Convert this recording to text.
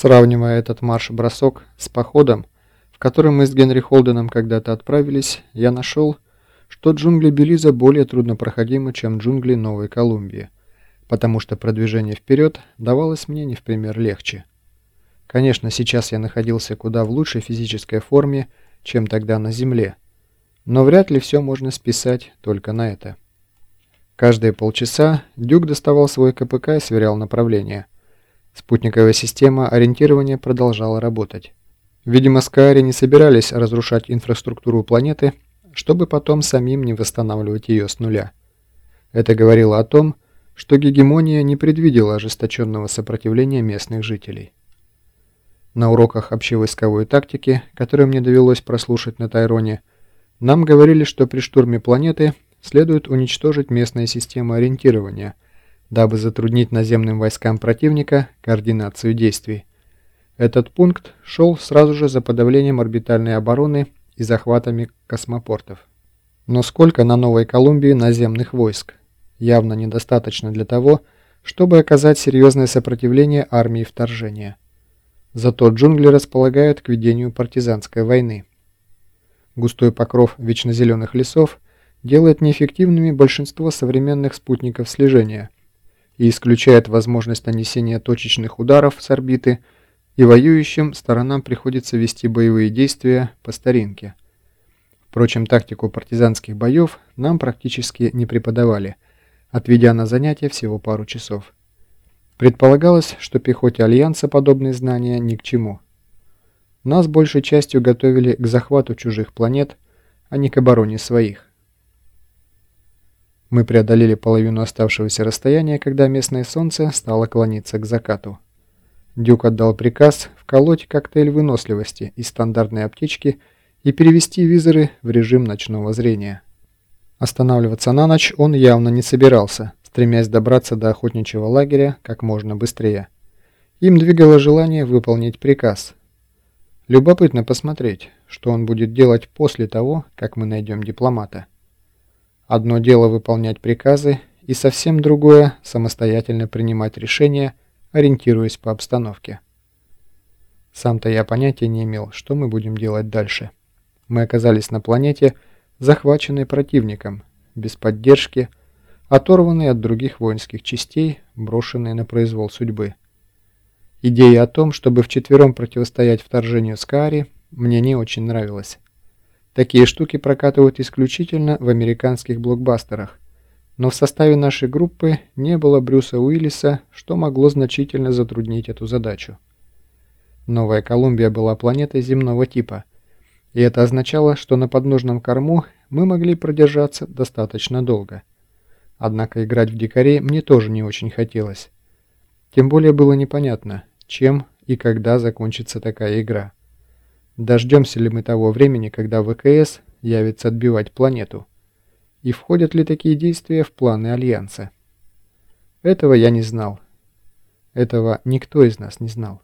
Сравнивая этот марш-бросок с походом, в который мы с Генри Холденом когда-то отправились, я нашел, что джунгли Белиза более труднопроходимы, чем джунгли Новой Колумбии, потому что продвижение вперед давалось мне не в пример легче. Конечно, сейчас я находился куда в лучшей физической форме, чем тогда на Земле, но вряд ли все можно списать только на это. Каждые полчаса Дюк доставал свой КПК и сверял направление. Спутниковая система ориентирования продолжала работать. Видимо, Скаари не собирались разрушать инфраструктуру планеты, чтобы потом самим не восстанавливать ее с нуля. Это говорило о том, что гегемония не предвидела ожесточенного сопротивления местных жителей. На уроках общевойсковой тактики, которые мне довелось прослушать на Тайроне, нам говорили, что при штурме планеты следует уничтожить местные системы ориентирования – дабы затруднить наземным войскам противника координацию действий. Этот пункт шел сразу же за подавлением орбитальной обороны и захватами космопортов. Но сколько на Новой Колумбии наземных войск? Явно недостаточно для того, чтобы оказать серьезное сопротивление армии вторжения. Зато джунгли располагают к ведению партизанской войны. Густой покров вечнозеленых лесов делает неэффективными большинство современных спутников слежения – и исключает возможность нанесения точечных ударов с орбиты, и воюющим сторонам приходится вести боевые действия по старинке. Впрочем, тактику партизанских боев нам практически не преподавали, отведя на занятия всего пару часов. Предполагалось, что пехоте Альянса подобные знания ни к чему. Нас большей частью готовили к захвату чужих планет, а не к обороне своих. Мы преодолели половину оставшегося расстояния, когда местное солнце стало клониться к закату. Дюк отдал приказ вколоть коктейль выносливости из стандартной аптечки и перевести визоры в режим ночного зрения. Останавливаться на ночь он явно не собирался, стремясь добраться до охотничьего лагеря как можно быстрее. Им двигало желание выполнить приказ. Любопытно посмотреть, что он будет делать после того, как мы найдем дипломата. Одно дело выполнять приказы, и совсем другое – самостоятельно принимать решения, ориентируясь по обстановке. Сам-то я понятия не имел, что мы будем делать дальше. Мы оказались на планете, захваченной противником, без поддержки, оторванной от других воинских частей, брошенной на произвол судьбы. Идея о том, чтобы вчетвером противостоять вторжению Скаари, мне не очень нравилась. Такие штуки прокатывают исключительно в американских блокбастерах. Но в составе нашей группы не было Брюса Уиллиса, что могло значительно затруднить эту задачу. Новая Колумбия была планетой земного типа, и это означало, что на подножном корму мы могли продержаться достаточно долго. Однако играть в дикарей мне тоже не очень хотелось. Тем более было непонятно, чем и когда закончится такая игра. Дождемся ли мы того времени, когда ВКС явится отбивать планету? И входят ли такие действия в планы Альянса? Этого я не знал. Этого никто из нас не знал.